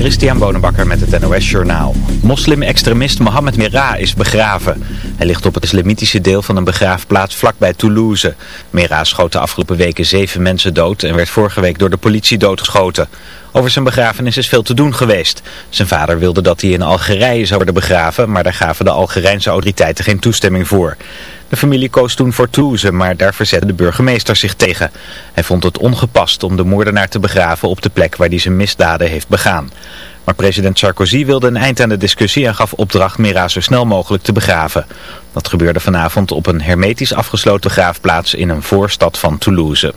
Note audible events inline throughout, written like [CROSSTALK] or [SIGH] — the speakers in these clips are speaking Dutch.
Christian Bonenbakker met het NOS Journaal. Moslim-extremist Mohammed Merah is begraven. Hij ligt op het islamitische deel van een begraafplaats vlakbij Toulouse. Merah schoot de afgelopen weken zeven mensen dood en werd vorige week door de politie doodgeschoten. Over zijn begrafenis is veel te doen geweest. Zijn vader wilde dat hij in Algerije zou worden begraven, maar daar gaven de Algerijnse autoriteiten geen toestemming voor. De familie koos toen voor Toulouse, maar daar verzette de burgemeester zich tegen. Hij vond het ongepast om de moordenaar te begraven op de plek waar hij zijn misdaden heeft begaan. Maar president Sarkozy wilde een eind aan de discussie en gaf opdracht Mera zo snel mogelijk te begraven. Dat gebeurde vanavond op een hermetisch afgesloten graafplaats in een voorstad van Toulouse.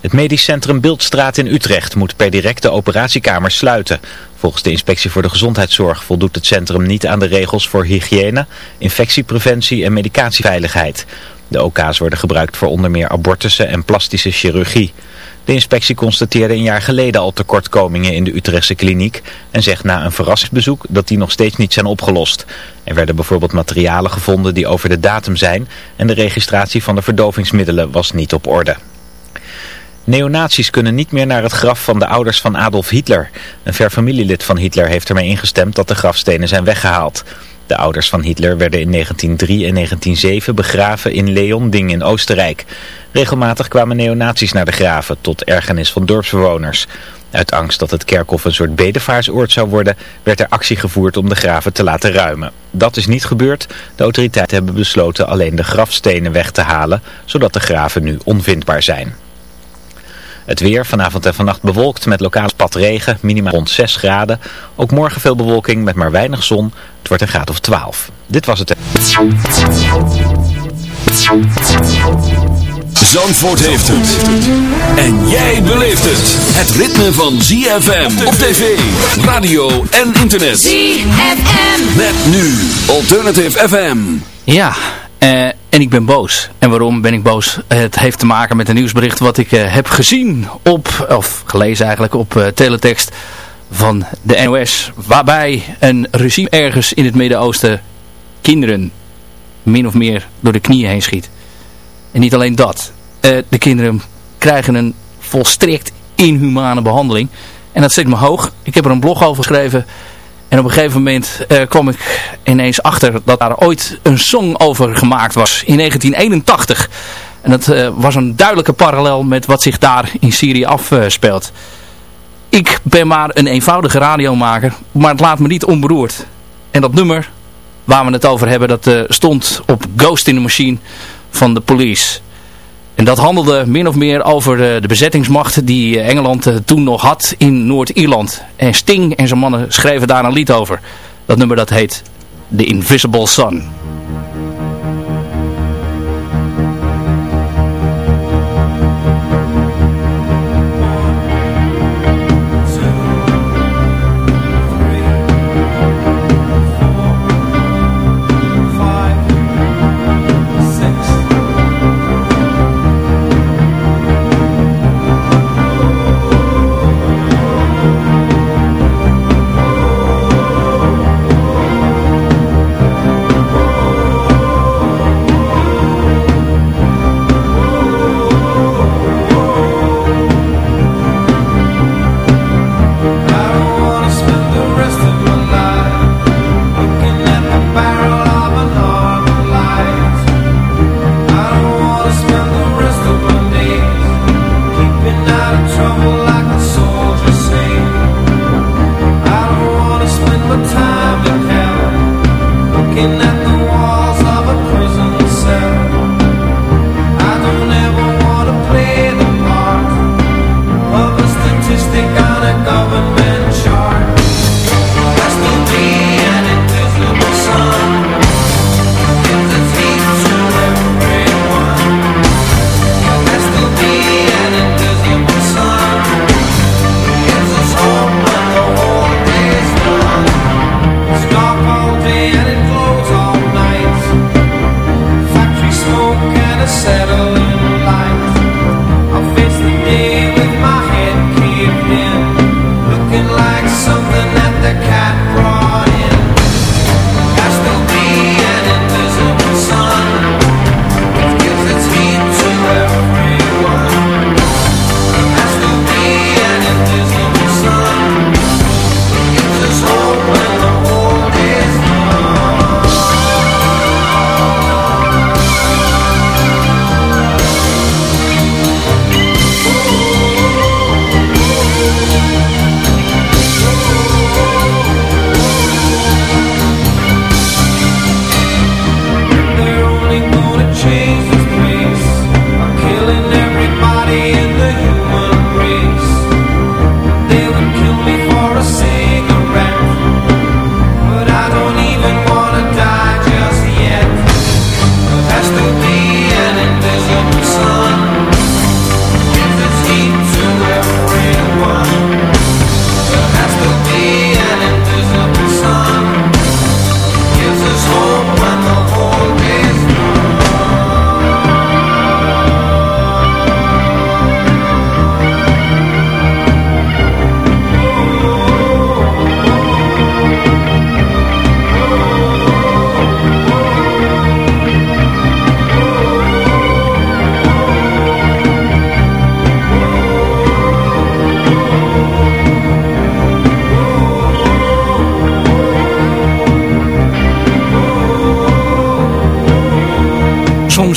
Het medisch centrum Beeldstraat in Utrecht moet per direct de operatiekamers sluiten. Volgens de inspectie voor de gezondheidszorg voldoet het centrum niet aan de regels voor hygiëne, infectiepreventie en medicatieveiligheid. De OK's worden gebruikt voor onder meer abortussen en plastische chirurgie. De inspectie constateerde een jaar geleden al tekortkomingen in de Utrechtse kliniek en zegt na een verrassingsbezoek dat die nog steeds niet zijn opgelost. Er werden bijvoorbeeld materialen gevonden die over de datum zijn en de registratie van de verdovingsmiddelen was niet op orde. Neonazies kunnen niet meer naar het graf van de ouders van Adolf Hitler. Een ver familielid van Hitler heeft ermee ingestemd dat de grafstenen zijn weggehaald. De ouders van Hitler werden in 1903 en 1907 begraven in Leonding in Oostenrijk. Regelmatig kwamen neonazies naar de graven, tot ergernis van dorpsbewoners. Uit angst dat het kerkhof een soort bedevaartsoord zou worden, werd er actie gevoerd om de graven te laten ruimen. Dat is niet gebeurd. De autoriteiten hebben besloten alleen de grafstenen weg te halen, zodat de graven nu onvindbaar zijn. Het weer vanavond en vannacht bewolkt met lokaal spat regen, minimaal rond 6 graden. Ook morgen veel bewolking met maar weinig zon. Het wordt een graad of 12. Dit was het. Zandvoort heeft het. En jij beleeft het. Het ritme van ZFM op tv, radio en internet. ZFM. Met nu Alternative FM. Ja, uh, en ik ben boos. En waarom ben ik boos? Het heeft te maken met een nieuwsbericht wat ik uh, heb gezien op, of gelezen eigenlijk, op uh, teletext van de NOS. Waarbij een regime ergens in het Midden-Oosten kinderen min of meer door de knieën heen schiet. En niet alleen dat. Uh, de kinderen krijgen een volstrekt inhumane behandeling. En dat zit me hoog. Ik heb er een blog over geschreven. En op een gegeven moment uh, kwam ik ineens achter dat daar ooit een song over gemaakt was. In 1981. En dat uh, was een duidelijke parallel met wat zich daar in Syrië afspeelt. ik ben maar een eenvoudige radiomaker. Maar het laat me niet onberoerd. En dat nummer waar we het over hebben. Dat uh, stond op Ghost in the Machine van de Police. En dat handelde min of meer over de, de bezettingsmacht die Engeland uh, toen nog had in Noord-Ierland. En Sting en zijn mannen schreven daar een lied over. Dat nummer dat heet The Invisible Sun.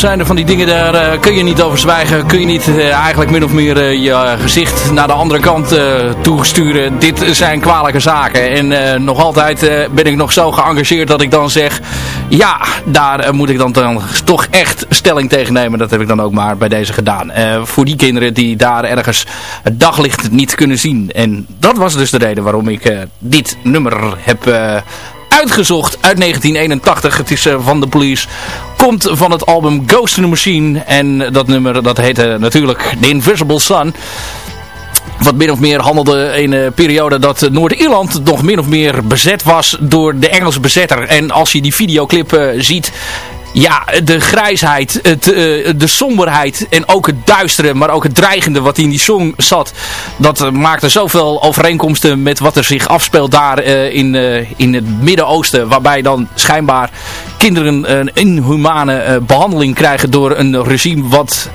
Zijn er van die dingen, daar kun je niet over zwijgen. Kun je niet eigenlijk min of meer je gezicht naar de andere kant toesturen. Dit zijn kwalijke zaken. En nog altijd ben ik nog zo geëngageerd dat ik dan zeg... Ja, daar moet ik dan, dan toch echt stelling tegen nemen. Dat heb ik dan ook maar bij deze gedaan. voor die kinderen die daar ergens het daglicht niet kunnen zien. En dat was dus de reden waarom ik dit nummer heb uitgezocht uit 1981. Het is van de Police. Komt van het album Ghost in the Machine. En dat nummer dat heette natuurlijk The Invisible Sun. Wat min of meer handelde in een periode dat Noord-Ierland nog min of meer bezet was door de Engelse bezetter. En als je die videoclip uh, ziet, ja, de grijsheid, het, uh, de somberheid en ook het duistere, maar ook het dreigende wat in die song zat. Dat uh, maakte zoveel overeenkomsten met wat er zich afspeelt daar uh, in, in het Midden-Oosten. Waarbij dan schijnbaar kinderen een inhumane behandeling krijgen door een regime wat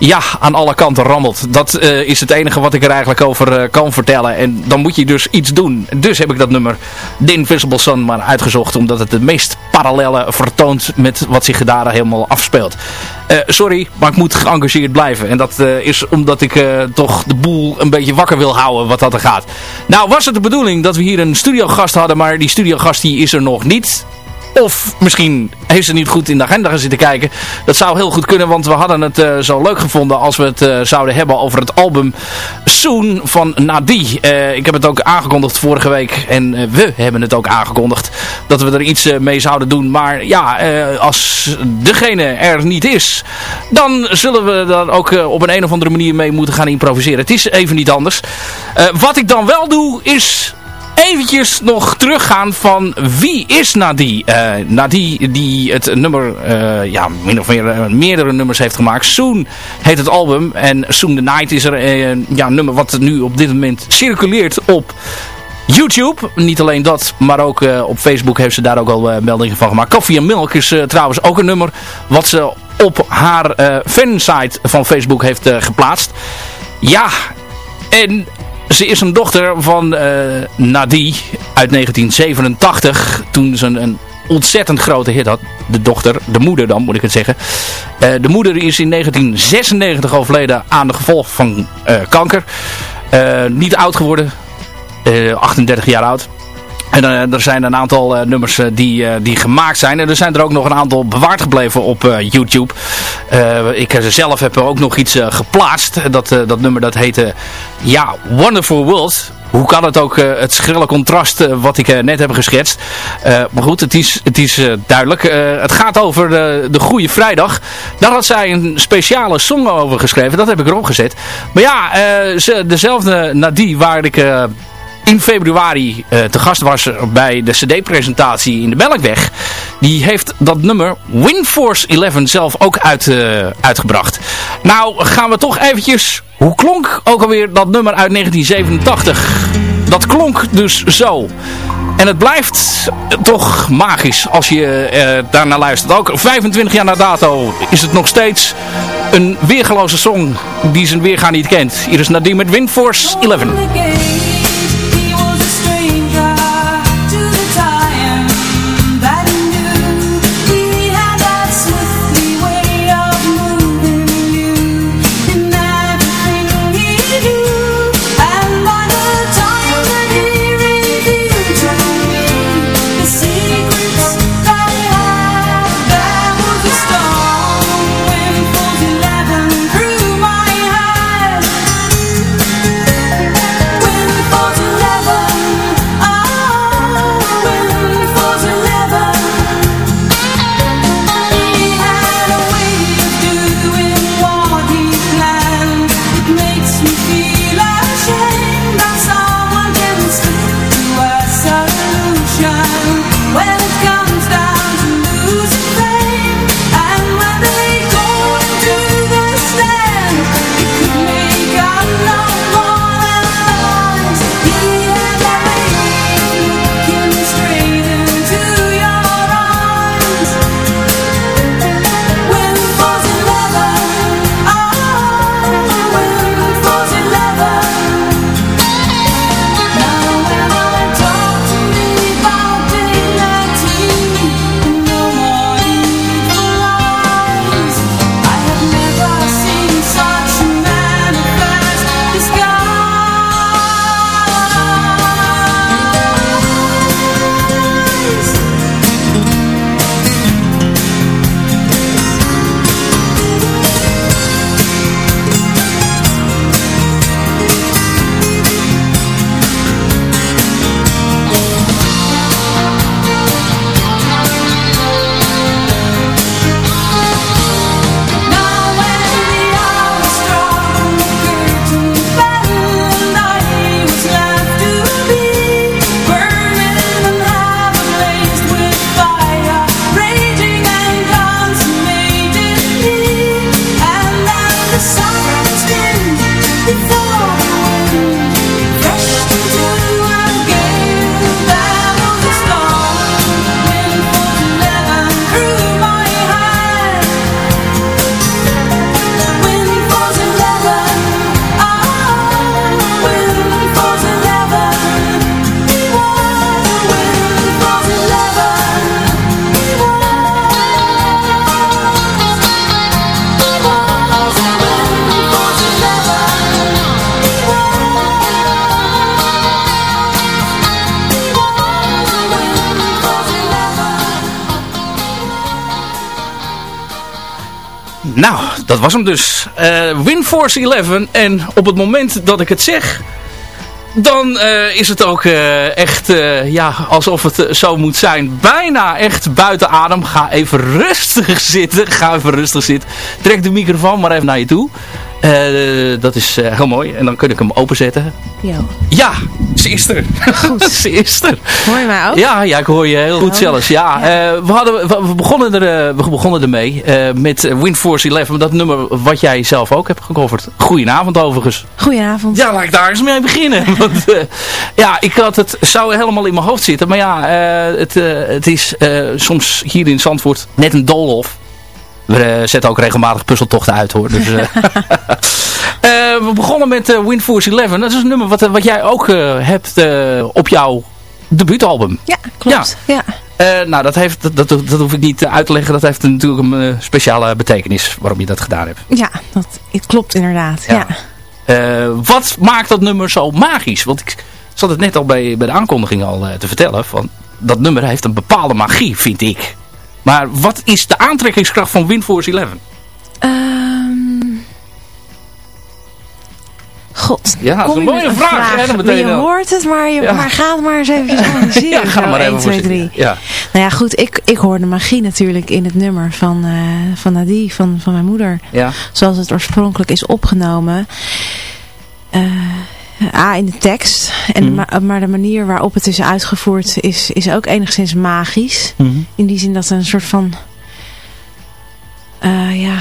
ja, aan alle kanten rammelt. Dat uh, is het enige wat ik er eigenlijk over uh, kan vertellen. En dan moet je dus iets doen. Dus heb ik dat nummer The Invisible Sun maar uitgezocht. Omdat het de meest parallelle vertoont met wat zich daar helemaal afspeelt. Uh, sorry, maar ik moet geëngageerd blijven. En dat is omdat ik toch de boel een beetje wakker wil houden wat dat er gaat. Nou was het de bedoeling dat we hier een studiogast hadden. Maar die studiogast die is er nog niet. Of misschien heeft ze niet goed in de agenda zitten kijken. Dat zou heel goed kunnen, want we hadden het uh, zo leuk gevonden als we het uh, zouden hebben over het album Soon van Nadi. Uh, ik heb het ook aangekondigd vorige week en we hebben het ook aangekondigd dat we er iets mee zouden doen. Maar ja, als degene er niet is, dan zullen we daar ook op een, een of andere manier mee moeten gaan improviseren. Het is even niet anders. wat ik dan wel doe, is eventjes nog teruggaan van wie is Nadie? Uh, Nadie die het nummer, uh, ja, min of meer uh, meerdere nummers heeft gemaakt. Soon heet het album. En Soon the Night is er ja, een nummer wat nu op dit moment circuleert op YouTube. Niet alleen dat, maar ook op Facebook heeft ze daar ook al meldingen van gemaakt. Coffee and Milk is trouwens ook een nummer wat ze op haar fansite van Facebook heeft geplaatst. Ja, en ze is een dochter van uh, Nadie uit 1987. Toen ze een, een, ontzettend grote hit had. De dochter, de moeder dan moet ik het zeggen. Uh, de moeder is in 1996 overleden aan de gevolg van uh, kanker. niet oud geworden. 38 jaar oud. En uh, er zijn een aantal uh, nummers uh, die, die gemaakt zijn. En er zijn er ook nog een aantal bewaard gebleven op YouTube. ik zelf heb ook nog iets geplaatst. Dat, dat nummer dat heette ja, Wonderful World. Hoe kan het ook het schrille contrast wat ik net heb geschetst. maar goed, het is, het is duidelijk. het gaat over de, de Goede Vrijdag. Daar had zij een speciale song over geschreven. Dat heb ik erop gezet. Maar ja, ze, dezelfde Nadie waar ik in februari uh, te gast was bij de cd-presentatie in de Melkweg. Die heeft dat nummer Winforce 11 zelf ook uh, uitgebracht. Nou gaan we toch eventjes... Hoe klonk ook alweer dat nummer uit 1987? Dat klonk dus zo. En het blijft toch magisch als je uh, daarnaar luistert. Ook 25 jaar na dato is het nog steeds een weergeloze song die zijn weergaan niet kent. Hier is Nadine met Windforce 11. Was dus. Uh, Winforce 11. En op het moment dat ik het zeg... Dan uh, is het ook uh, echt ja, alsof het zo moet zijn. Bijna echt buiten adem. Ga even rustig [LAUGHS] zitten. Ga even rustig zitten. Trek de microfoon maar even naar je toe. Uh, dat is uh, heel mooi. En dan kun ik hem openzetten. Ja. Ja, ze is er. Goed. [LAUGHS] ze is er. Hoor je mij ook? Ja, ja ik hoor je heel goed oh. zelfs. Ja, ja. Uh, we, hadden, we, we, begonnen er, we begonnen ermee met Windforce 11. Dat nummer wat jij zelf ook hebt gecoverd. Goedenavond overigens. Goedenavond. Ja, laat ik daar eens mee beginnen. [LAUGHS] Want ja, ik had het zou helemaal in mijn hoofd zitten. Maar ja, het, het is soms hier in Zandvoort net een doolhof. We zetten ook regelmatig puzzeltochten uit hoor. Dus, uh, uh, [LAUGHS] we begonnen met uh, Wind Force 11. Dat is een nummer wat, wat jij ook hebt op jouw debuutalbum. Ja, klopt. Ja. ja. nou, dat, heeft, dat, dat, dat, hoef ik niet uit te leggen. Dat heeft natuurlijk een speciale betekenis waarom je dat gedaan hebt. Ja, dat het klopt inderdaad. Ja. wat maakt dat nummer zo magisch? Want ik zat het net al bij, bij de aankondiging al te vertellen. Van, dat nummer heeft een bepaalde magie, vind ik. Maar wat is de aantrekkingskracht van Windforce 11? Um... God, ja, dat is een mooie vraag. vraag. Meteen je hoort het, maar, je, ja. maar ga het maar eens even [LAUGHS] analyseren. ja, ga maar 1, even 2, 3. Ja. Nou ja, goed, ik, ik hoor de magie natuurlijk in het nummer van, uh, van Nadie, van, van mijn moeder. Ja. Zoals het oorspronkelijk is opgenomen. Uh, A, in de tekst. En mm -hmm. maar de manier waarop het is uitgevoerd is, is ook enigszins magisch. Mm -hmm. In die zin dat er een soort van... Uh, ja...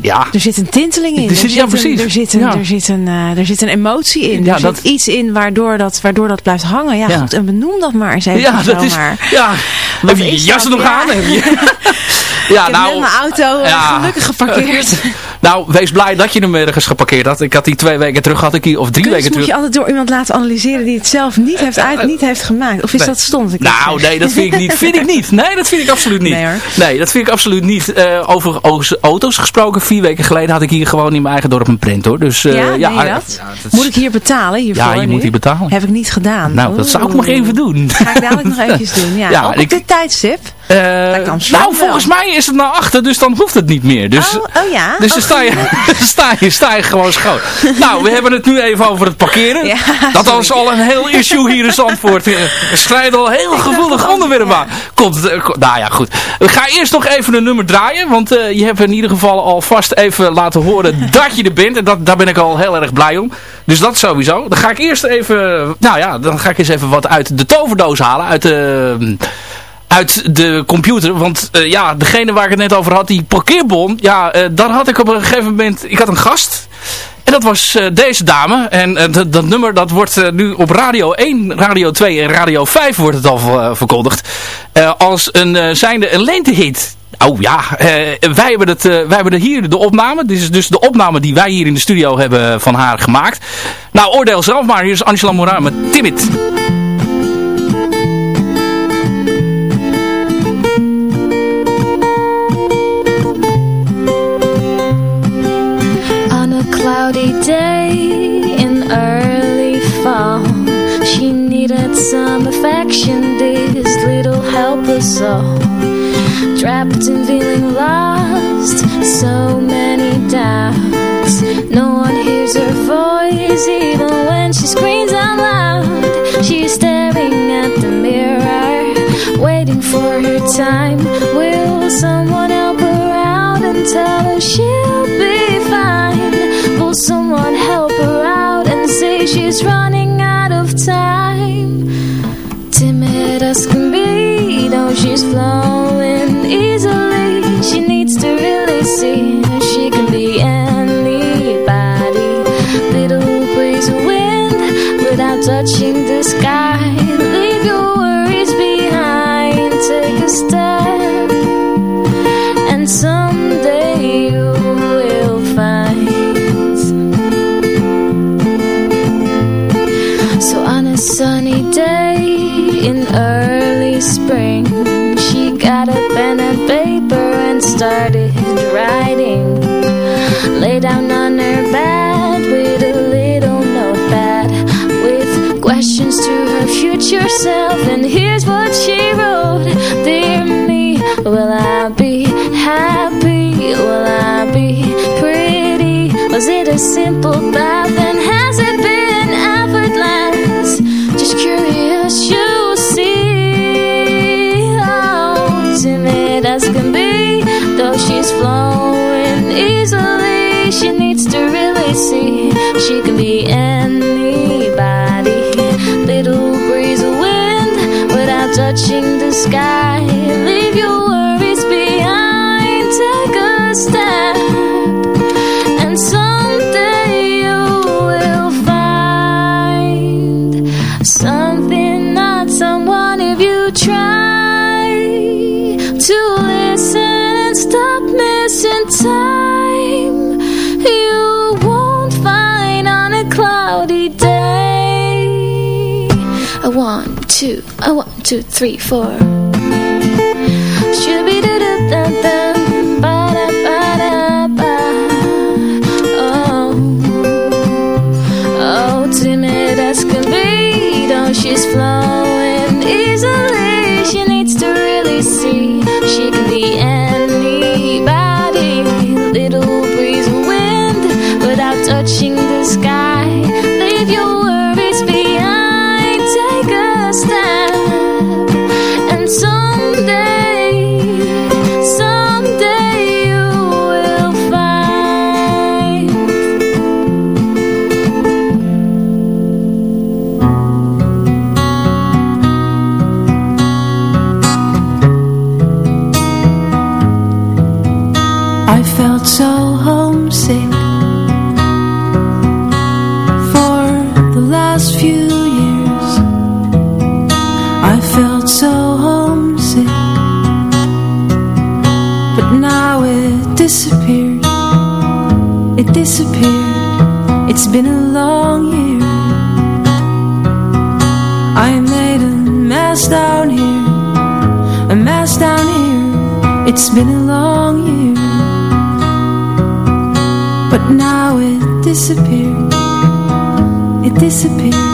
Ja. Er zit een tinteling in. Er zit, er ja, precies. Een, er, zit een, ja. er, zit een, uh, er zit een emotie in. Ja, er dat... zit iets in waardoor dat, waardoor dat blijft hangen. Ja, goed. En benoem dat maar eens even. Ja, dat is... Ja. Heb je je jas nog aan? Heb je... [LAUGHS] [LAUGHS] Ja, ik nou, heb mijn auto ja, gelukkig geparkeerd. [LAUGHS] nou, wees blij dat je hem ergens geparkeerd had. Ik had die twee weken terug, had ik hier, of drie Kunst weken terug. moet je altijd door iemand laten analyseren die het zelf niet heeft, uit, niet heeft gemaakt. Of is nee. dat stond? Nou, nee, dat vind ik niet. [LAUGHS] Vind ik niet. Nee, dat vind ik absoluut niet. Nee, hoor. nee dat vind ik absoluut niet. Uh, over auto's gesproken, vier weken geleden had ik hier gewoon in mijn eigen dorp een print hoor. Dus, uh, ja, ja, nee, dat? Ja, dat is... Moet ik hier betalen hiervoor Ja, je nu? moet hier betalen. Heb ik niet gedaan. Nou, dat zou ik nog even doen. Ga ik dadelijk nog [LAUGHS] eventjes doen. Ja, Ja, ook op ik- dit tijdstip. Uh, Amsterdam nou, volgens mij is het naar achter, dus dan hoeft het niet meer. Dus, oh, oh ja? dus dan Oh, sta je, [LAUGHS] sta, je, sta je gewoon schoon. nou, we hebben het nu even over het parkeren. Ja, dat was al een heel issue hier in Zandvoort. [LAUGHS] We strijden al heel gevoelig onderwerp aan. Komt, eh, nou ja, goed. We gaan eerst nog even een nummer draaien. Want eh, je hebt in ieder geval alvast even laten horen [LAUGHS] dat je er bent. En dat, daar ben ik al heel erg blij om. Dus dat sowieso. Dan ga ik eerst even, nou ja, dan ga ik eens even wat uit de toverdoos halen. Uit de uit de computer. Want uh, ja, degene waar ik het net over had, die parkeerbon. Ja, uh, daar had ik op een gegeven moment... Ik had een gast. En dat was uh, deze dame. En dat, nummer dat wordt nu op Radio 1, Radio 2 en Radio 5 wordt het al verkondigd. als een zijnde een lentehit. Oh ja, wij, hebben het, wij hebben hier de opname. Dit is dus de opname die wij hier in de studio hebben van haar gemaakt. Nou, oordeel zelf maar. Hier is Angela Moran met Timid. Soul. Trapped and feeling lost, so many doubts. No one hears her voice, even when she screams out loud. She's staring at the mirror, waiting for her time. Will someone help her out and tell her she'll be fine? Will someone help her out and say she's running she can be anybody. Little breeze of wind without touching the sky. two, a one, two, three, four. Should be da da da da, ba da ba da ba. Oh, oh, timid as can be, though she's flown. mess down here, a mess down here. It's been a long year, but now it disappeared, it disappeared.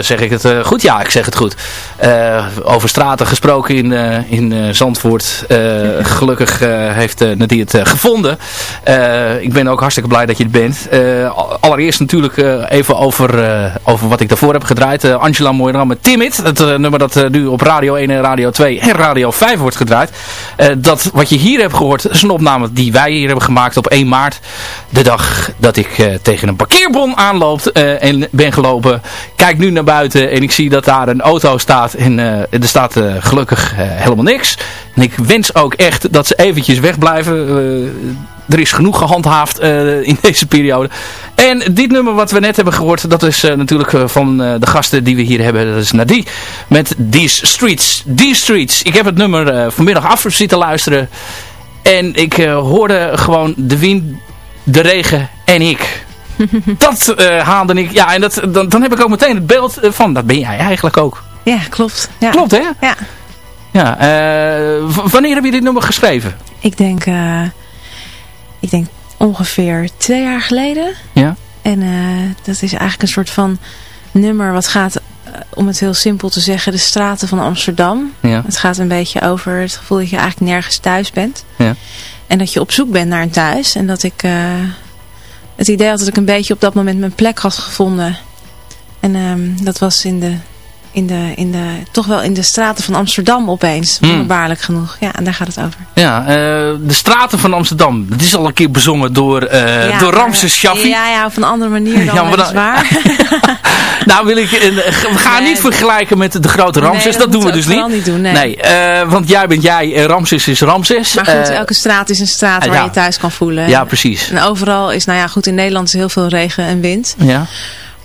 Zeg ik het eh, goed? Ja, ik zeg het goed. Eh, over straten gesproken in, eh, in Zandvoort. gelukkig heeft Nadie het gevonden. ik ben ook hartstikke blij dat je het bent. allereerst natuurlijk even over, over wat ik daarvoor heb gedraaid. Angela Moiran met Timid. Het nummer dat nu op Radio 1 en Radio 2 en Radio 5 wordt gedraaid. dat wat je hier hebt gehoord is een opname die wij hier hebben gemaakt op 1 maart. De dag dat ik tegen een parkeerbon aanloop en ben gelopen. Kijk nu naar buiten en ik zie dat daar een auto staat. En uh, er staat uh, gelukkig uh, helemaal niks. En ik wens ook echt dat ze eventjes wegblijven. er is genoeg gehandhaafd in deze periode. En dit nummer wat we net hebben gehoord, dat is natuurlijk van de gasten die we hier hebben. Dat is Nadie met These Streets. These Streets. Ik heb het nummer vanmiddag af zitten luisteren. En ik hoorde gewoon de wind, de regen en ik. [LAUGHS] dat uh, haalde ik. Ja, en dat, dan, dan heb ik ook meteen het beeld van, dat ben jij eigenlijk ook. Ja, klopt. Ja. Klopt, hè? Ja. ja uh, wanneer heb je dit nummer geschreven? Ik denk, uh, ik denk ongeveer twee jaar geleden. Ja. En dat is eigenlijk een soort van nummer wat gaat, om het heel simpel te zeggen, de straten van Amsterdam. Ja. Het gaat een beetje over het gevoel dat je eigenlijk nergens thuis bent. Ja. En dat je op zoek bent naar een thuis. En dat ik het idee had dat ik een beetje op dat moment mijn plek had gevonden. En um, dat was in de, in de, in de, toch wel in de straten van Amsterdam opeens. Hmm. Wonderbaarlijk genoeg. Ja, en daar gaat het over. Ja, uh, de straten van Amsterdam. Dat is al een keer bezongen door, uh, ja, door Ramses Shaffi. Ja, ja, op een andere manier [LAUGHS] dan ja, maar dan, waar. [LAUGHS] nou wil ik, uh, we gaan nee, niet vergelijken met de grote Ramses. Nee, dat, dat doen we dus niet. niet doen, nee. nee want jij bent jij en Ramses is Ramses. Maar goed, elke straat is een straat waar je thuis kan voelen. Ja, precies. En overal is, nou ja, goed, in Nederland is heel veel regen en wind. Ja.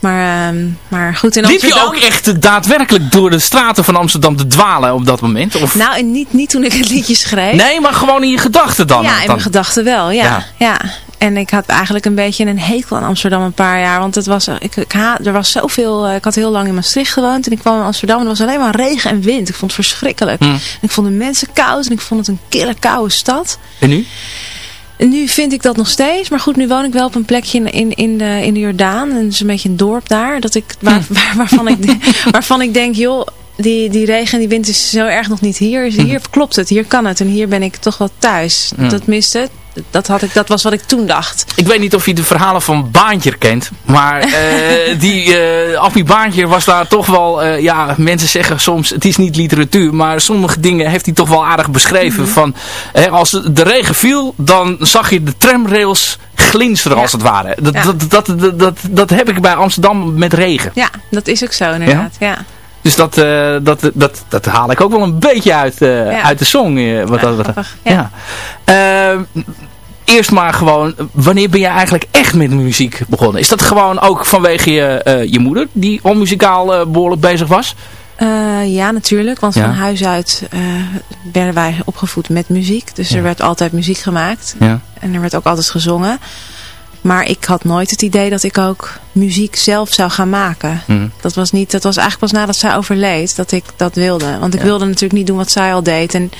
Maar, uh, maar goed, in Amsterdam... Liep je ook echt daadwerkelijk door de straten van Amsterdam te dwalen op dat moment? Of? Nou, niet, niet toen ik het liedje schreef. Nee, maar gewoon in je gedachten dan? Ja, in dan... mijn gedachten wel, ja. ja. ja. En ik had eigenlijk een beetje een hekel aan Amsterdam een paar jaar. Want het was, ik, ik er was zoveel... Ik had heel lang in Maastricht gewoond. En ik kwam in Amsterdam en er was alleen maar regen en wind. Ik vond het verschrikkelijk. Hmm. ik vond de mensen koud. En ik vond het een kille koude stad. En nu? Nu vind ik dat nog steeds. Maar goed, nu woon ik wel op een plekje in, in, in, de, in de Jordaan. En het is een beetje een dorp daar. Dat ik, waar, Hm. waar, waarvan, ik, waarvan ik denk, joh, die, die regen en die wind is zo erg nog niet hier. Hm. Hier klopt het, hier kan het. En hier ben ik toch wel thuis. Ja. Dat miste dat, had ik, dat was wat ik toen dacht. Ik weet niet of je de verhalen van Baantje kent. Maar uh, [LAUGHS] die uh, Appie Baantje was daar toch wel... Uh, ja, mensen zeggen soms het is niet literatuur. Maar sommige dingen heeft hij toch wel aardig beschreven. Mhm. Van, hè, als de regen viel, dan zag je de tramrails glinsteren Ja. als het ware. Dat, Ja. dat, dat, dat, dat, dat heb ik bij Amsterdam met regen. Ja, dat is ook zo inderdaad. Ja. Dus dat, uh, dat, dat, dat haal ik ook wel een beetje uit, uh, Ja. uit de song. Uh, wat Ja, dat, wat, grappig. Ja. Uh, eerst maar gewoon, wanneer ben je eigenlijk echt met muziek begonnen? Is dat gewoon ook vanwege je, je moeder, die onmuzikaal behoorlijk bezig was? Ja, natuurlijk. Want van huis uit werden wij opgevoed met muziek. Dus er werd altijd muziek gemaakt. Ja. En er werd ook altijd gezongen. Maar ik had nooit het idee dat ik ook muziek zelf zou gaan maken. Hm. Dat was, niet, dat was eigenlijk pas nadat zij overleed dat ik dat wilde. Want ik Ja. wilde natuurlijk niet doen wat zij al deed. En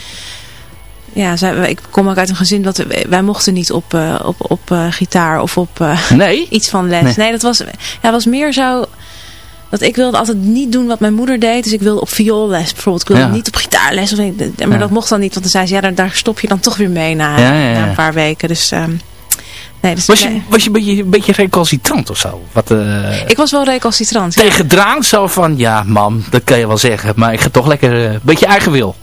ja, zij, ik kom ook uit een gezin dat wij mochten niet op, uh, op, op uh, gitaar of op uh, Nee? iets van les. Nee. Nee, dat was, ja, was meer zo dat ik wilde altijd niet doen wat mijn moeder deed. Dus ik wilde op vioolles bijvoorbeeld. Ik wilde Ja. niet op gitaarles. Of, maar Ja. dat mocht dan niet. Want dan zei ze, ja, daar, daar stop je dan toch weer mee na, ja. na een paar weken. Dus, um, nee, dus Was je, nee. was je een beetje, een beetje recalcitrant of zo? Wat, uh, Ik was wel recalcitrant. ja. tegen drank zo van, ja mam, dat kan je wel zeggen. Maar ik ga toch lekker een beetje eigen wil.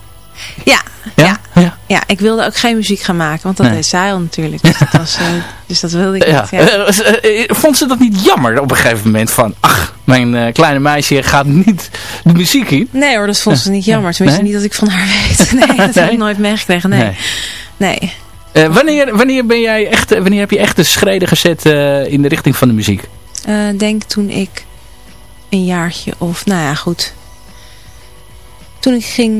Ja, Ja? Ja. ja, ik wilde ook geen muziek gaan maken. Want dat Nee. deed zij al natuurlijk. Dus dat, was, uh, dus dat wilde ik Ja. niet. Ja. Eh, eh, vond ze dat niet jammer op een gegeven moment van, ach, mijn eh, kleine meisje gaat niet de muziek in? Nee hoor, dat vond ze niet jammer. Tenminste Nee? niet dat ik van haar weet. [LAUGHS] Nee, dat heb ik nooit meegekregen. Nee. nee. Eh, wanneer, wanneer, ben jij echt, wanneer heb je echt de schreden gezet eh, in de richting van de muziek? Uh, denk toen ik een jaartje of, nou ja, goed. Toen ik ging,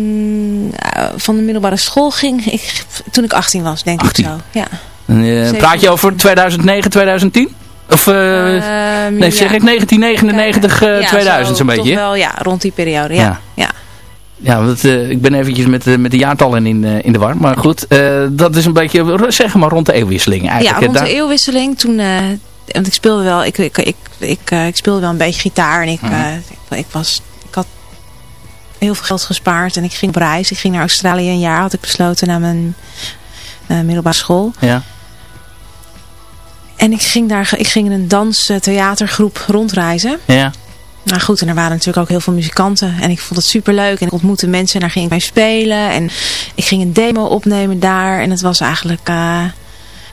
van de middelbare school ging, ik, toen ik 18 was, denk 18. ik zo. Ja. Praat je over 2009, 2010? Of, nee, zeg ja. ik 1999, eh, Ja, 2000 zo'n zo, beetje? Toch wel, ja, rond die periode, ja. Ja. Ja. Ja, want, eh, ik ben eventjes met, eh, met de jaartallen in, eh, in de war. Maar goed, dat is een beetje, zeg maar rond de eeuwwisseling Ja, eigenlijk. rond Daar- de eeuwwisseling, toen, want ik speelde wel, ik, ik, ik, ik, ik speelde wel een beetje gitaar en ik, Mhm. ik, ik was, ik had heel veel geld gespaard en ik ging op reis. Ik ging naar Australië een jaar, had ik besloten na mijn middelbare school. Ja. En ik ging daar, ik ging in een dans-theatergroep rondreizen. Ja. Nou goed, en er waren natuurlijk ook heel veel muzikanten. En ik vond het super leuk. En ik ontmoette mensen en daar ging ik bij spelen. En ik ging een demo opnemen daar. En het was eigenlijk, eh,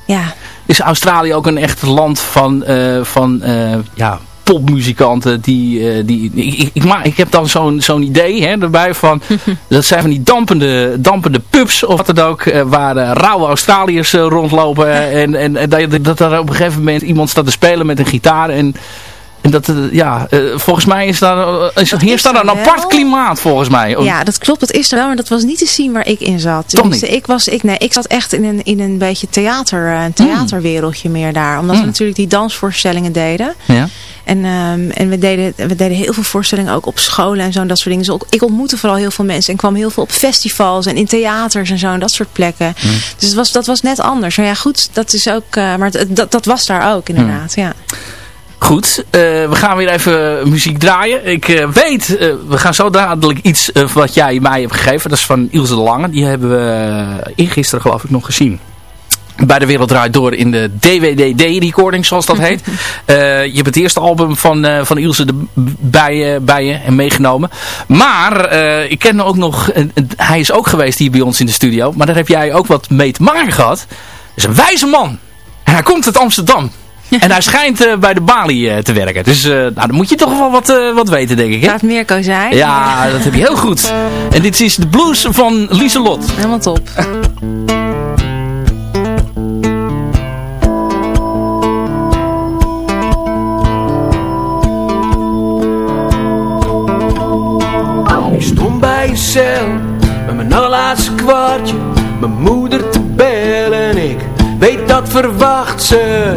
ja, Is Australië ook een echt land van, eh, van eh, ja, popmuzikanten die, die ik, ik, ik, heb dan zo'n zo'n idee hè, erbij van [LAUGHS] dat zijn van die dampende, dampende pubs of wat dan ook eh, waar rauwe Australiërs rondlopen [LAUGHS] en, en, en dat, dat er op een gegeven moment iemand staat te spelen met een gitaar en en dat, eh, ja, eh, volgens mij is daar, eh, is, hier staat een apart klimaat volgens mij. ja, dat klopt. Dat is er wel. Maar dat was niet te zien waar ik in zat. Toch niet? Ik, was, ik, nee, ik zat echt in een, in een beetje theater, een theaterwereldje meer daar. Omdat we Mm. natuurlijk die dansvoorstellingen deden. Ja. En, ehm, en we, deden, we deden heel veel voorstellingen ook op scholen en zo en dat soort dingen. Dus ook, ik ontmoette vooral heel veel mensen en kwam heel veel op festivals en in theaters en zo en dat soort plekken. Dus het was, dat was net anders. Maar ja goed, dat is ook, maar het- dat, dat was daar ook inderdaad, ja. Goed, eh, we gaan weer even muziek draaien. Ik eh, weet, eh, we gaan zo dadelijk iets wat jij mij hebt gegeven. Dat is van Ilse de Lange. Die hebben we eergisteren geloof ik nog gezien. Bij de Wereld Draait Door in de DWDD-recording, zoals dat heet. [LAUGHS] Je hebt het eerste album van, van Ilse de, bij, je- bij je en meegenomen. Maar ik ken ook nog... hij is ook geweest hier bij ons in de studio. Maar daar heb jij ook wat mee te maken gehad. Dat is een wijze man. En hij komt uit Amsterdam. [LAUGHS] En hij schijnt eh, bij de balie eh, te werken. Dus eh, nou, dan moet je toch wel wat, eh, wat weten, denk ik. Hè? Laat Mirko zijn. Ja, dat heb je heel goed. En dit is de blues van Lieselot. Helemaal top. Ik stond bij je cel met mijn allerlaatste kwartje. Mijn moeder te bellen en ik weet dat verwacht ze.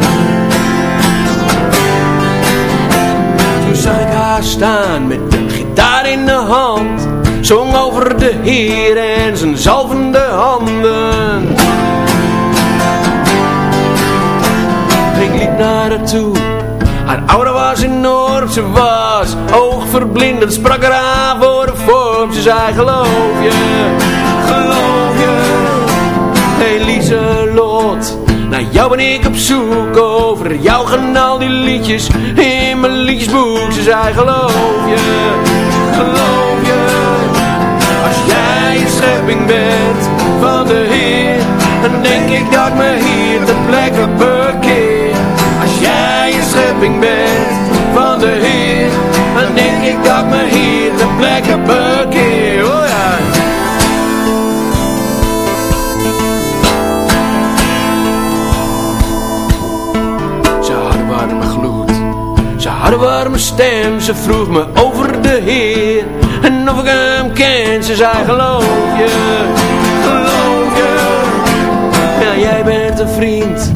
Met een gitaar in de hand. Zong over de Heer en zijn zalvende handen. Ik liep naar haar toe. Haar aura was enorm, ze was oogverblindend. Sprak aan voor de vorm, ze zei geloof je, naar jou ben ik op zoek. Over jou gaan al die liedjes in mijn liedjesboek. Ze zei geloof je, geloof je. Als jij een schepping bent van de Heer, dan denk ik dat me hier de plekke bekeer. Als jij een schepping bent van de Heer, dan denk ik dat me hier de plekke bekeer. Oh ja. Een warme stem. Ze vroeg me over de Heer en of ik hem ken. Ze zei geloof je, geloof je. Ja, jij bent een vriend,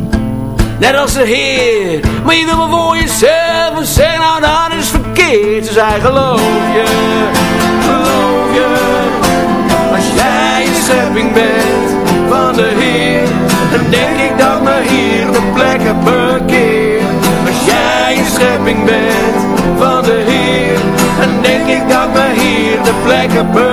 net als de Heer. Maar je wil maar voor jezelf en zeg nou dat is verkeerd. Ze zei geloof je, geloof je. Als jij een schepping bent van de Heer, dan denk ik dat me hier de bekeer. Hier de plekken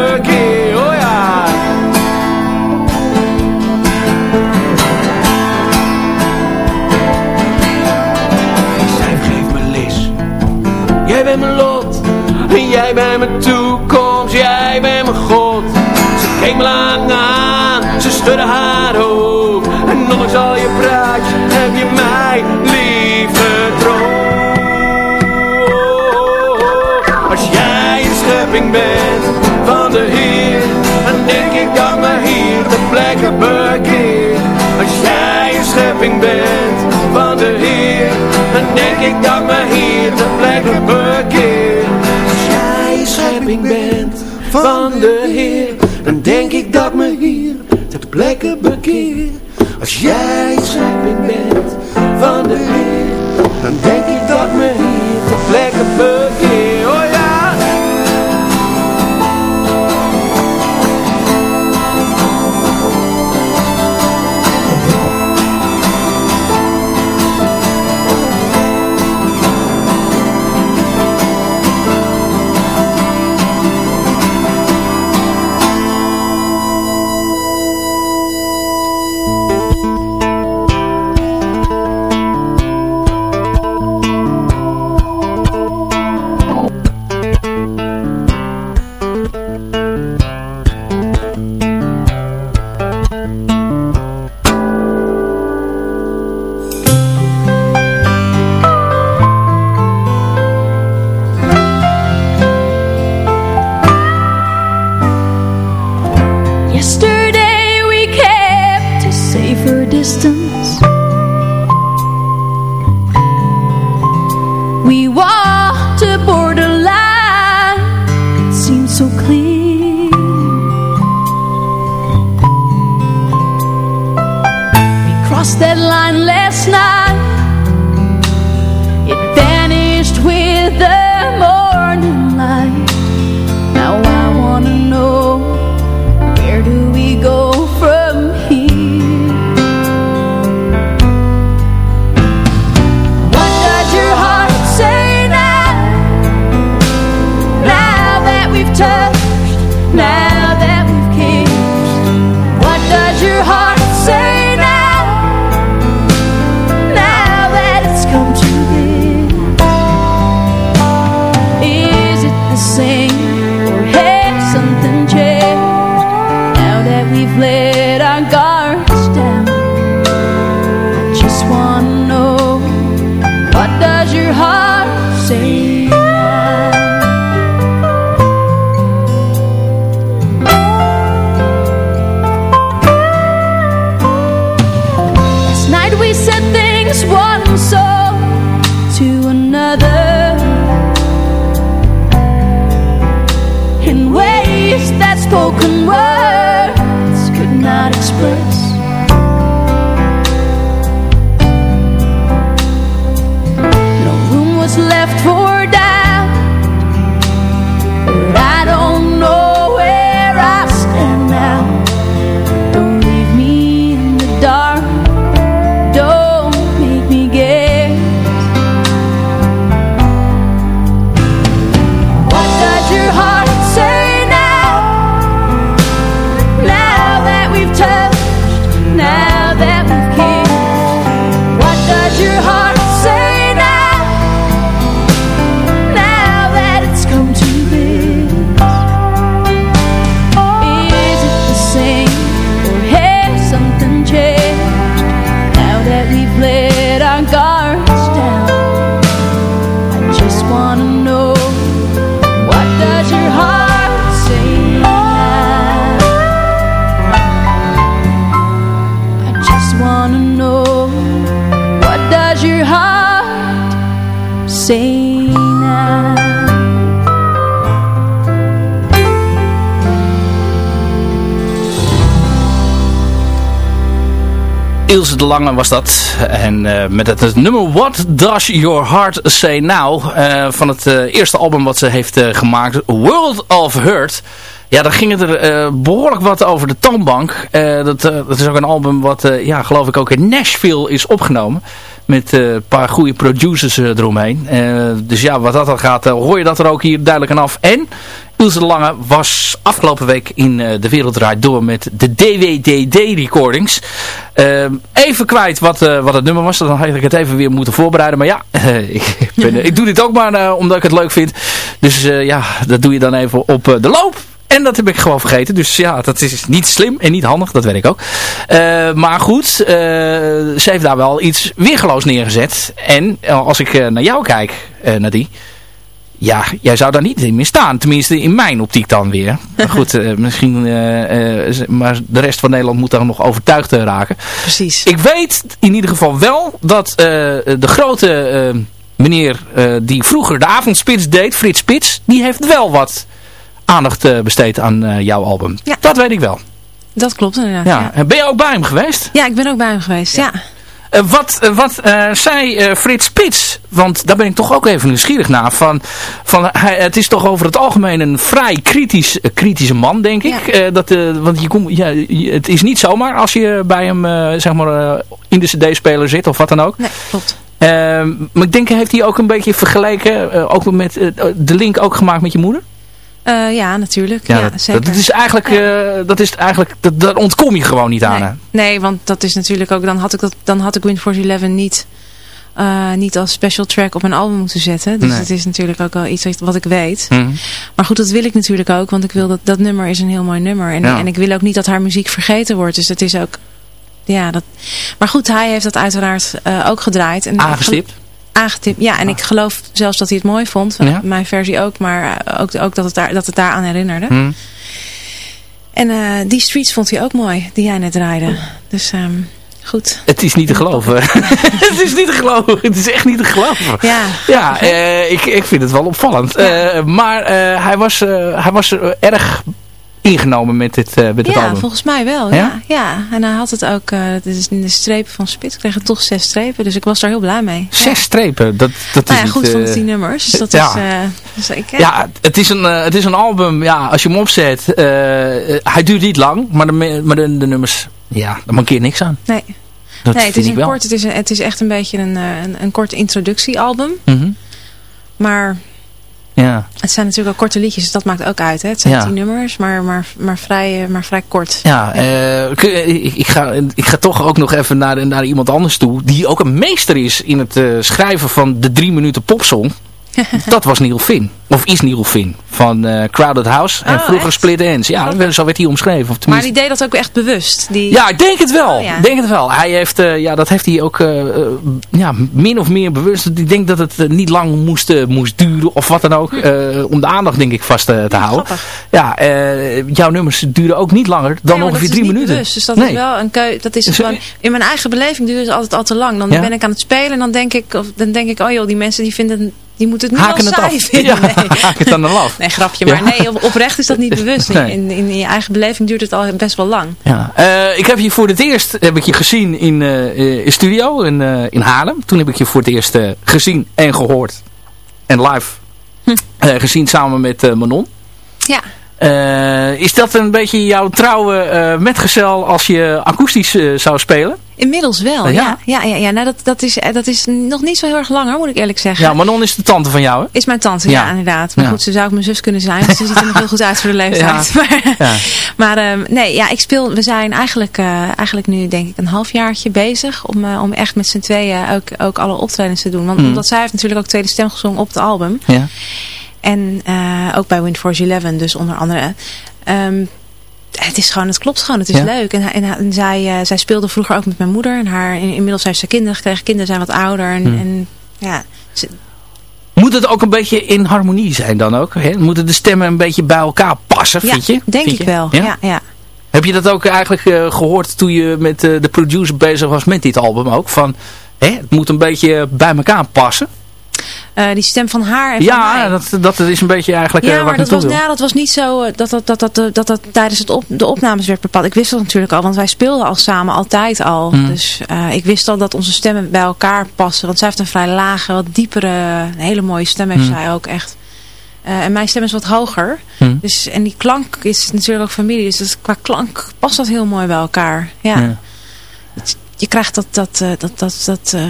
ik dat me hier de plekken bekeer. Als jij schepping bent van de Heer, dan denk ik dat me hier de plekken bekeer. Als jij Yesterday we kept a safer distance. We walked a borderline It seemed so clear. We crossed that line last night. Lange was dat. En eh, met het, nummer What Does Your Heart Say Now? eh, van het eh, eerste album wat ze heeft gemaakt. World of Hurt. Ja, daar ging het er eh, behoorlijk wat over de toonbank. Eh, dat, eh, dat is ook een album wat, ja, geloof ik ook in Nashville is opgenomen. Met een paar goede producers eromheen. Dus ja, wat dat dan gaat, hoor je dat er ook hier duidelijk aan af. En Ilse de Lange was afgelopen week in De Wereld Draait Door met de DWDD-recordings. even kwijt wat, wat het nummer was. Dan had ik het even weer moeten voorbereiden. Maar ja, [LAUGHS] ik, ben, [LAUGHS] ik doe dit ook maar omdat ik het leuk vind. Dus ja, dat doe je dan even op de loop. En dat heb ik gewoon vergeten. Dus ja, dat is niet slim en niet handig. Dat weet ik ook. Eh, maar goed, eh, ze heeft daar wel iets weergeloos neergezet. En eh, als ik naar jou kijk, Nadie. Ja, jij zou daar niet in meer staan. Tenminste, in mijn optiek dan weer. Maar [LAUGHS] goed, misschien... maar de rest van Nederland moet daar nog overtuigd raken. Precies. Ik weet in ieder geval wel dat de grote meneer die vroeger de avondspits deed, Frits Spits, die heeft wel wat aandacht eh, besteed aan eh, jouw album. Ja. Dat weet ik wel. Dat klopt inderdaad. Ja. Ja. En Ben je ook bij hem geweest? Ja, ik ben ook bij hem geweest. Ja. Eh, wat wat zei Frits Spits, want daar ben ik toch ook even nieuwsgierig naar, van, van hij, het is toch over het algemeen een vrij kritisch, kritische man, denk ik. Ja. Eh, dat, want je komt, ja, het is niet zomaar als je bij hem zeg maar, in de cd-speler zit of wat dan ook. Nee, klopt. Ehm, maar ik denk, heeft hij ook een beetje vergeleken, ook met de link ook gemaakt met je moeder? Eh, ja, natuurlijk. Ja, dat, zeker. dat is eigenlijk, eh, dat is eigenlijk dat, daar ontkom je gewoon niet aan. hè? nee. nee, want dat is natuurlijk ook... Dan had ik, dat, dan had ik Windforce 11 niet, eh, niet als special track op mijn album moeten zetten. Dus Nee. het is natuurlijk ook wel iets wat- ik weet. Mhm. Maar goed, dat wil ik natuurlijk ook. Want ik wil dat, dat nummer is een heel mooi nummer. En, Ja. en ik wil ook niet dat haar muziek vergeten wordt. Dus het is ook... Ja, dat... Maar goed, hij heeft dat uiteraard eh, ook gedraaid. En Aangestipt. Aangetipt, ja. En ik geloof zelfs dat hij het mooi vond. Ja. Mijn versie ook, maar eh, ook, ook dat, het daar, dat het daaraan herinnerde. Mhm. En eh, die streets vond hij ook mooi, die jij net draaide. Dus ehm, Goed. Het is niet te geloven. [LAUGHS] [LAUGHS] het is niet te geloven. Het is echt niet te geloven. Ja. Ja, eh, ik, ik vind het wel opvallend. Ja. Maar hij was, hij was erg ingenomen met dit, eh, met Ja, album. volgens mij wel. Ja? Ja? Ja. en hij had het ook, het is in de strepen van Spits, kregen toch zes strepen. Dus ik was daar heel blij mee. Zes Ja. strepen. Dat, dat Nou is ja, goed niet, van eh, de tien nummers. Dus [LAUGHS] dat ja. is, ik, ja. Het is, een, het is een album, ja, als je hem opzet, hij duurt niet lang, maar de, maar de, de nummers, ja, daar mankeert niks aan. Nee, Dat nee het, vind is ik een wel. kort, het, is een, het is echt een beetje een, een, een kort introductiealbum. Mhm. Maar Ja, het zijn natuurlijk ook korte liedjes, dus dat maakt ook uit. Hè? Het zijn Ja. tien nummers, maar, maar, maar, vrij, eh, maar vrij kort. ja eh, ik ga, ik ga toch ook nog even naar, naar iemand anders toe, die ook een meester is in het eh, schrijven van de drie minuten popsong. [LAUGHS] Dat was Neil Finn. Of is Neil Finn. Van eh, Crowded House. En Oh, vroeger echt? Split Ends. Ja, zo werd hij omschreven. Of Maar die deed dat ook echt bewust. Die, Ja, ik denk het wel. Oh, ja. Denk het wel. Hij heeft, eh, ja, dat heeft hij ook eh, ja, min of meer bewust. Ik denk dat het niet lang moest, moest duren of wat dan ook. eh, om de aandacht denk ik vast te houden. grappig. Ja, jouw nummers duren ook niet langer dan Nee, ongeveer drie minuten. Bewust, dus dat Nee. is wel een keu. Dat is gewoon, in mijn eigen beleving duurt het altijd al te lang. Dan Ja? ben ik aan het spelen en dan denk ik, of, dan denk ik, oh joh, die mensen die vinden, die moeten het nu Haken saai [LAUGHS] vinden. Ja, Nee. het dan af. Nee, grapje. Ja. Maar nee, op- oprecht is dat niet [LAUGHS] bewust. Nee. In, in, je eigen beleving duurt het al best wel lang. Ja. Eh, ik heb je voor het eerst heb ik je gezien in, eh, eh, in studio in, eh, in Haarlem. Toen heb ik je voor het eerst gezien en gehoord. En live Hm. gezien samen met Manon. Ja. Eh, is dat een beetje jouw trouwe eh, metgezel als je akoestisch eh, zou spelen? Inmiddels wel, Ja? ja. Ja, ja, ja, Nou, dat, dat, is, dat is nog niet zo heel erg lang hoor, moet ik eerlijk zeggen. Ja, Manon is de tante van jou, hè? Is mijn tante, ja, Ja. inderdaad. Maar Ja. goed, ze zou ook mijn zus kunnen zijn. Dus [LAUGHS] ze ziet er nog heel goed uit voor de leeftijd. [LAUGHS] Maar, Ja. maar ehm, nee, ja, ik speel, we zijn eigenlijk, eigenlijk nu denk ik een halfjaartje bezig. Om, om echt met z'n tweeën ook, ook alle optredens te doen. Want Mm. omdat zij heeft natuurlijk ook tweede stem gezongen op het album. Ja. En eh, ook bij Windforce 11 dus onder andere. Ehm, het is gewoon, het klopt gewoon, het is Ja. leuk. En, en, en zij, eh, zij speelde vroeger ook met mijn moeder. En haar, in- inmiddels heeft ze kinderen gekregen. Kinderen zijn wat ouder. En, Hmm. en ja, ze- Moet het ook een beetje in harmonie zijn dan ook? Hè? Moeten de stemmen een beetje bij elkaar passen, ja vind je? denk Vind ik je? wel. Ja? Ja, ja. Heb je dat ook eigenlijk eh, gehoord toen je met de producer bezig was met dit album ook? Van, hè, het moet een beetje bij elkaar passen. Eh, die stem van haar en van Ja, mij. dat, dat is een beetje eigenlijk eh, Ja, waar maar dat was, wil. ja, dat was niet zo eh, dat dat, dat, dat, dat, dat, tijdens het op, de opnames werd bepaald. Ik wist dat natuurlijk al, want wij speelden al samen altijd al. Mm. Dus eh, ik wist al dat onze stemmen bij elkaar passen. Want zij heeft een vrij lage, wat diepere, een hele mooie stem heeft Mm. zij ook echt. Eh, en mijn stem is wat hoger. Hm. Dus, en die klank is natuurlijk ook familie. Dus qua klank past dat heel mooi bij elkaar. Ja. Ja. Het- Je krijgt dat, dat, eh, dat, dat, dat eh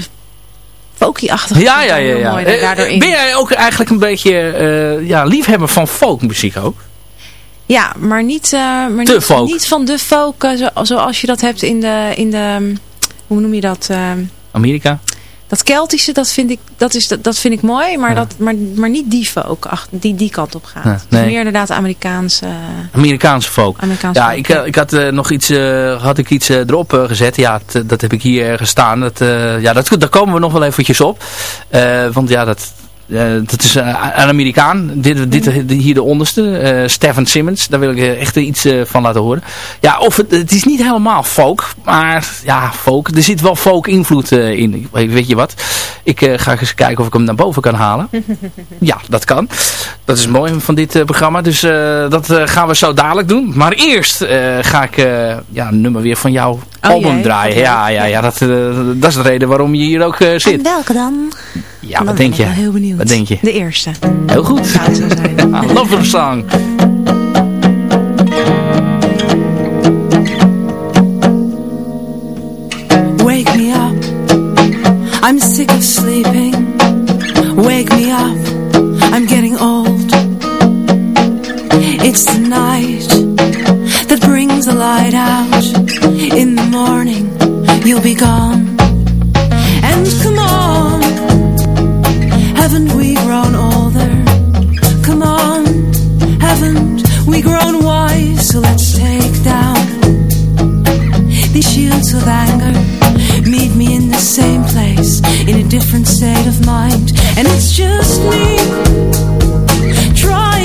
folky-achtige Ja, ja, ja. ja. mooi Eh, daardoor in. Ben jij ook eigenlijk een beetje eh, ja, liefhebber van folkmuziek ook? Ja, maar niet, eh, maar niet, folk. niet van de folk eh, zo, zoals je dat hebt in de, in de hoe noem je dat? eh, Amerika? Dat Keltische, dat vind ik, dat is, dat, dat vind ik mooi, maar, Ja. dat, maar, maar niet die folk, die die kant op gaat. Ja, Dus nee. meer inderdaad Amerikaanse, Amerikaanse folk. Amerikaanse Ja, folk, ik, eh, ik had eh, nog iets, eh, had ik iets eh, erop eh, gezet. Ja, dat heb ik hier ergens staan. Dat, eh, ja, dat, daar komen we nog wel eventjes op. Eh, want ja, dat, eh, dat is eh, een Amerikaan. Dit, dit, Mhm. hier de onderste. eh Stephen Simmons. Daar wil ik eh, echt iets eh, van laten horen. Ja, of het, het is niet helemaal folk. Maar ja, folk. Er zit wel folk invloed eh, in. Ik- Weet, je wat? Ik eh, ga eens kijken of ik hem naar boven kan halen. [LAUGHS] Ja, dat kan. Dat is mooi van dit eh, programma. Dus eh, dat eh, gaan we zo dadelijk doen. Maar eerst eh, ga ik eh, ja, een nummer weer van jouw album jee, draaien. Ja, ja, ja dat, eh, dat is de reden waarom je hier ook eh, En zit. welke dan? Ja, wat ben denk ik je? wel heel benieuwd. Wat denk je? De eerste. Heel goed. Zijn. [LAUGHS] Love song. Wake me up. I'm sick of sleeping. Wake me up. I'm getting old. It's the night that brings the light out. In the morning, you'll be gone. Of anger. Meet me in the same place, in a different state of mind. And it's just me, trying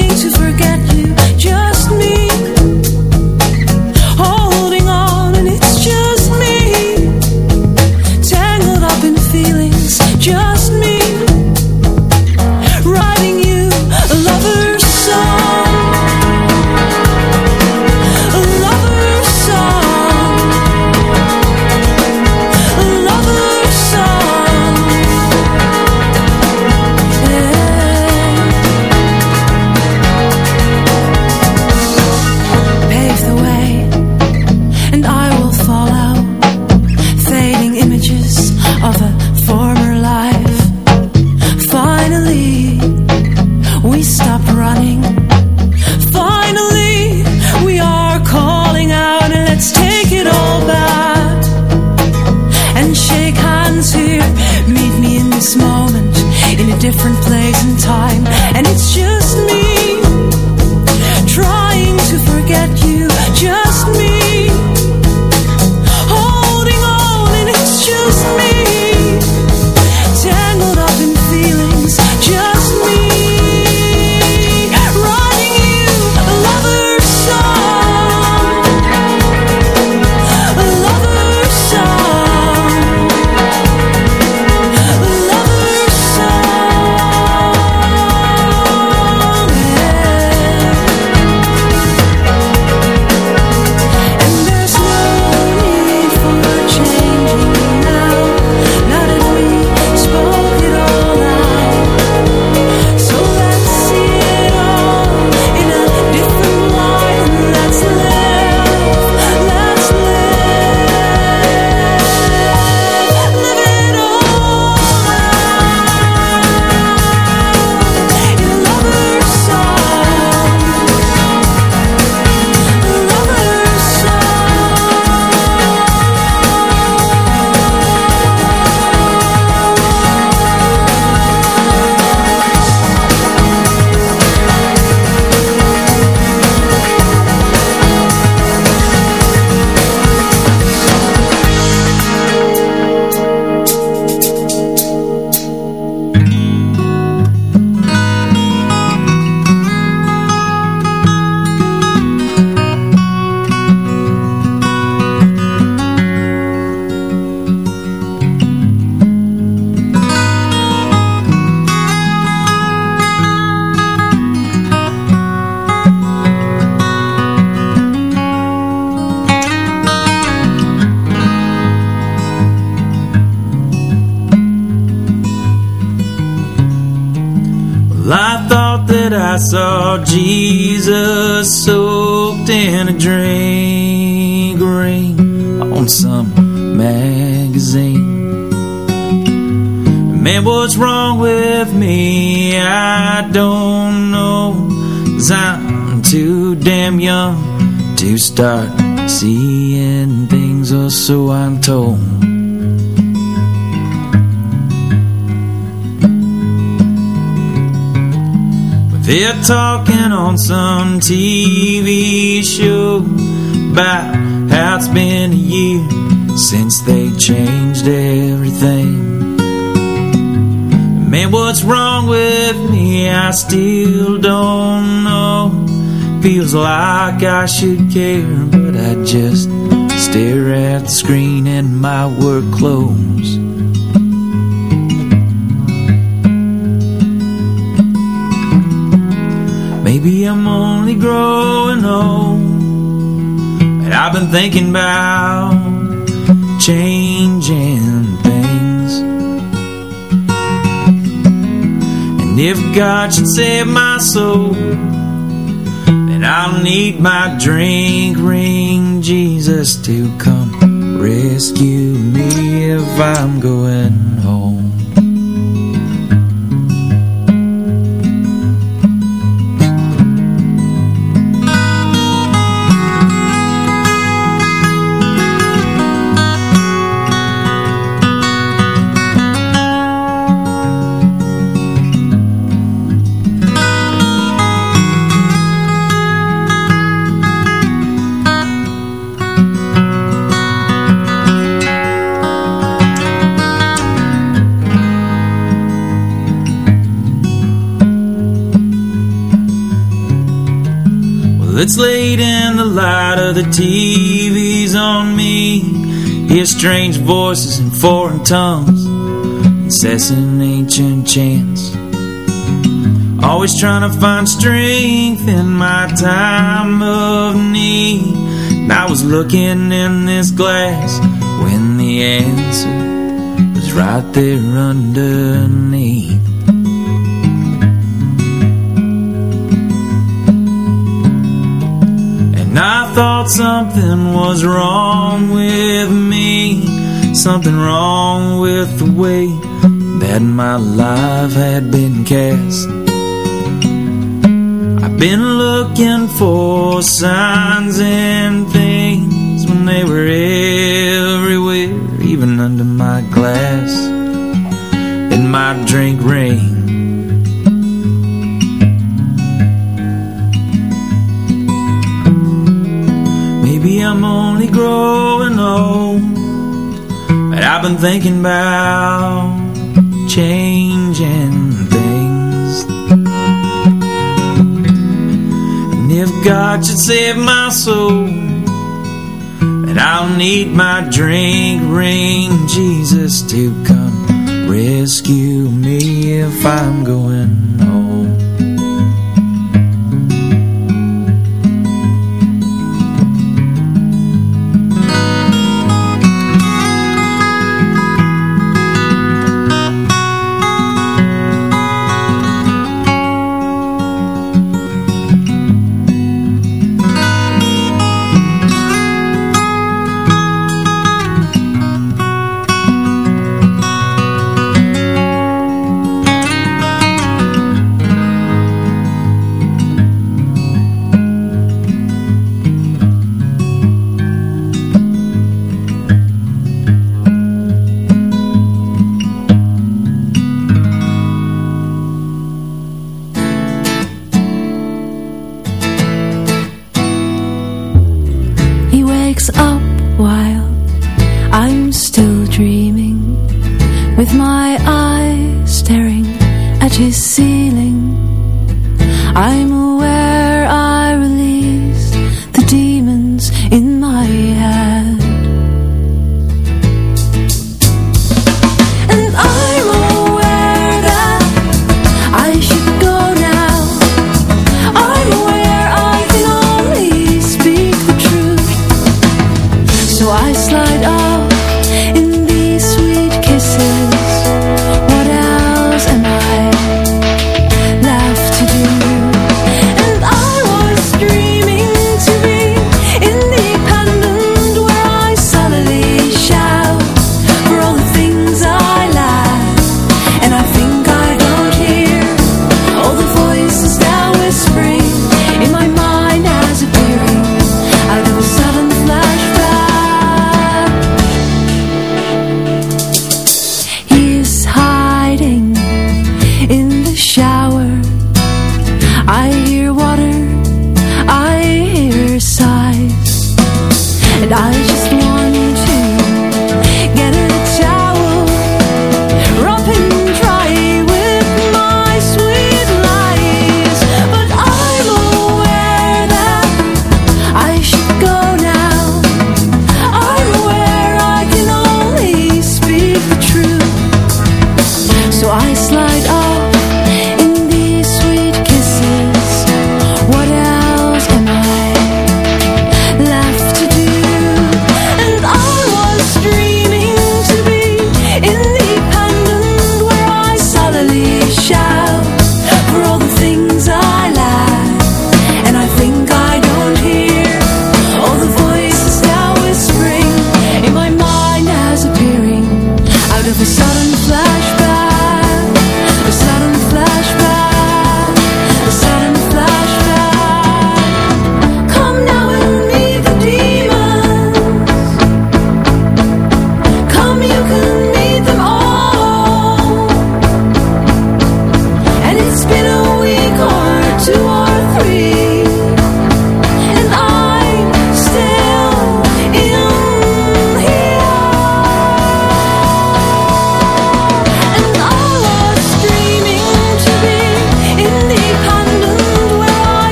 Man, what's wrong with me? I don't know. Cause I'm too damn young to start seeing things, or so I'm told. They're talking on some TV show about how it's been a year since they changed everything. Man, what's wrong with me? I still don't know. Feels like I should care, but I just stare at the screen in my work clothes. Maybe I'm only growing old, but I've been thinking about changing And if God should save my soul, then I'll need my drink ring Jesus to come rescue me if I'm going Well, it's late in the light of the TV's on me. Hear strange voices in foreign tongues, incessant ancient chants. Always trying to find strength in my time of need. And I was looking in this glass when the answer was right there underneath. Thought something was wrong with me, something wrong with the way that my life had been cast. I've been looking for signs and things when they were everywhere, even under my glass And my drink rain growing old. But I've been thinking about changing things. And if God should save my soul and I'll need my drink ring Jesus to come rescue me if I'm going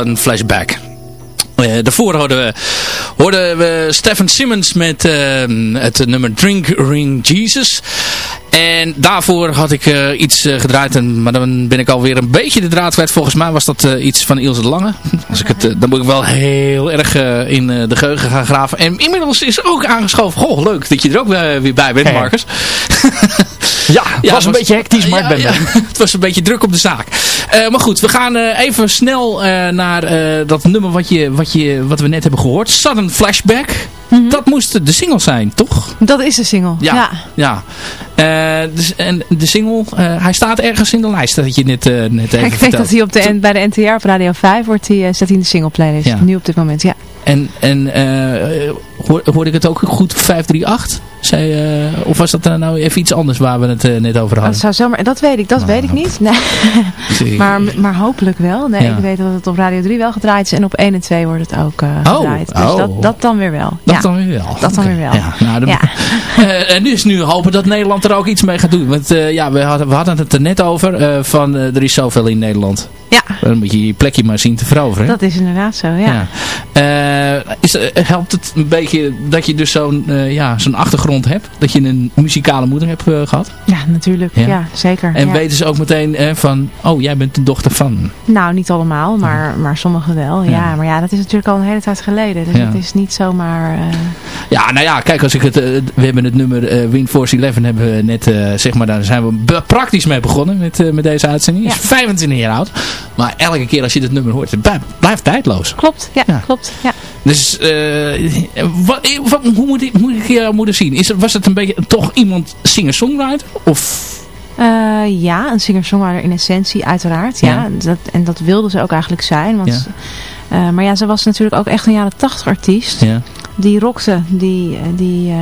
Sudden Flashback. Eh, daarvoor hoorden we, hoorden we Stephen Simmons met eh, het nummer Drink Ring Jesus. En daarvoor had ik eh, iets gedraaid, en, maar dan ben ik alweer een beetje de draad kwijt. Volgens mij was dat iets van Ilse de Lange. [LAUGHS] Als ik het, dan moet ik wel heel erg in de geheugen gaan graven. En inmiddels is ook aangeschoven. Goh, leuk dat je er ook weer bij bent, Marcus. [LAUGHS] Ja, het was een beetje hectisch, maar ik ben ja, [LAUGHS] Het was een beetje druk op de zaak. maar goed, we gaan even snel naar dat nummer wat, je, wat, je, wat we net hebben gehoord. Sudden Flashback. Mhm. Dat moest de single zijn, toch? Dat is de single, ja. ja. Uh, dus, en de single, uh, hij staat ergens in de lijst dat je net, uh, net even Ik denk dat hij op de, bij de NTR op Radio 5 wordt hij, staat hij in de single playlist. Ja. Nu op dit moment, ja. En, en hoor, hoorde ik het ook goed 538? Zij, uh, of was dat nou even iets anders waar we het uh, net over hadden? Dat, zou zomaar, dat weet ik, dat weet ik niet. [LAUGHS] Nee. maar, maar hopelijk wel. Nee, Ik weet dat het op Radio 3 wel gedraaid is en op 1 en 2 wordt het ook uh, oh, gedraaid. Dus oh. dat, dat dan weer wel. Dat dan weer wel. Dat dan weer wel. Ja, nou, [LAUGHS] en nu is nu hopen dat Nederland er ook iets mee gaat doen. Want ja, we hadden, we hadden het er net over van er is zoveel in Nederland. Ja. Dan moet je je plekje maar zien te veroveren. Dat is inderdaad zo, ja. ja. is, helpt het een beetje dat je dus zo'n ja, zo'n achtergrond hebt. Dat je een muzikale moeder hebt uh, gehad. Ja, natuurlijk. Ja, zeker. En weten ze ook meteen uh, van, oh jij bent de dochter van. Nou, niet allemaal, maar, maar sommigen wel. Ja. maar ja, dat is natuurlijk al een hele tijd geleden. Dus het is niet zomaar... Uh... Ja, nou ja, kijk, als ik het, we hebben het nummer Windforce 11 hebben we net, zeg maar, daar zijn we praktisch mee begonnen met, met deze uitzending. is 25 jaar oud. Maar elke keer als je dit nummer hoort, het blijft, tijdloos. Klopt, ja, klopt. Ja. Dus wat, wat, hoe moet ik, moet ik je moeder zien? Is, was het een beetje toch iemand singer-songwriter? Of... Uh, ja, een singer-songwriter in essentie, uiteraard. Ja. Dat, en dat wilde ze ook eigenlijk zijn. Want, ja. Uh, maar ja, ze was natuurlijk ook echt een jaren tachtig artiest. Ja. Die rockte, die, die,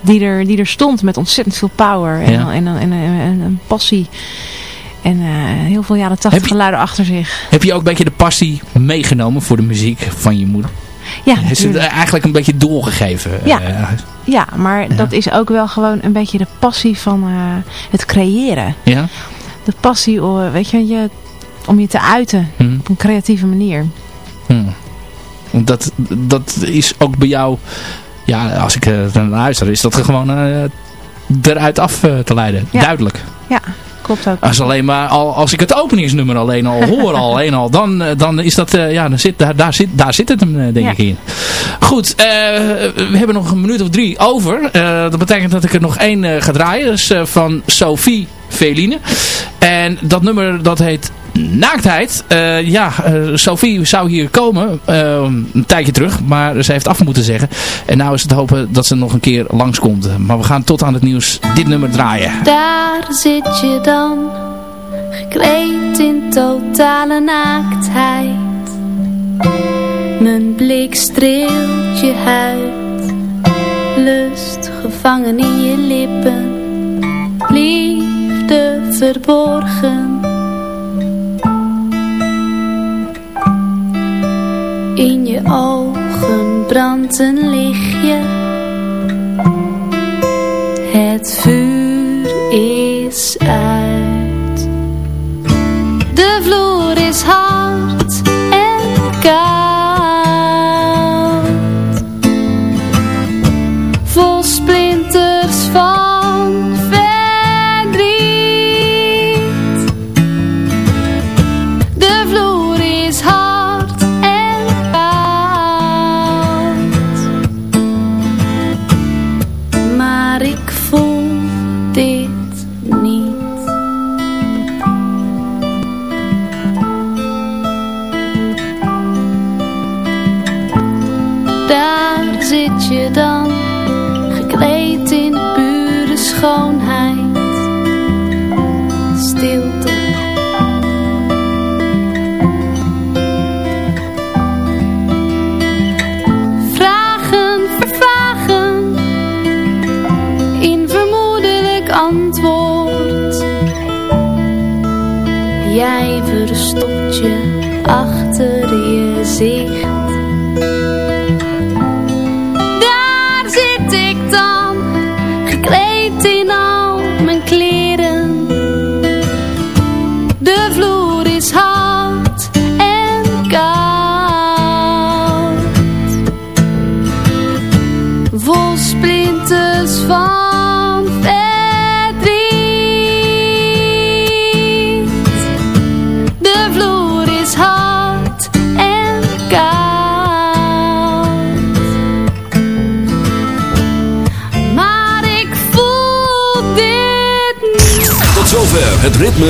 die, er, die er stond met ontzettend veel power en, en, en, en, en passie. En heel veel jaren tachtig geluiden achter zich. Heb je ook een beetje de passie meegenomen voor de muziek van je moeder? Ja, is het eigenlijk een beetje doorgegeven? Ja, ja maar dat is ook wel gewoon een beetje de passie van uh, het creëren. Ja? De passie weet je, je, om je te uiten hmm. op een creatieve manier. Hmm. Dat, dat is ook bij jou, ja, als ik naar luister, is dat gewoon eruit af te leiden. Ja. Duidelijk. Ja, klopt ook. Als, alleen maar, al, als ik het openingsnummer alleen al hoor, al, [LAUGHS] alleen al, dan, eh, dan is dat, uh, ja, dan zit, daar, daar, zit, daar zit het hem eh, denk ik in. Goed, we hebben nog een minuut of drie over. dat betekent dat ik er nog één ga draaien. Dat is van Sophie Veline. En dat nummer dat heet Naaktheid. Uh, ja, uh, Sophie zou hier komen uh, een tijdje terug. Maar ze heeft af moeten zeggen. En nou is het hopen dat ze nog een keer langskomt. Maar we gaan tot aan het nieuws dit nummer draaien. Daar zit je dan. Gekleed in totale naaktheid. Mijn blik streelt je huid. Lust gevangen in je lippen. Liefde verborgen In je ogen brandt een lichtje. Het vuur is uit.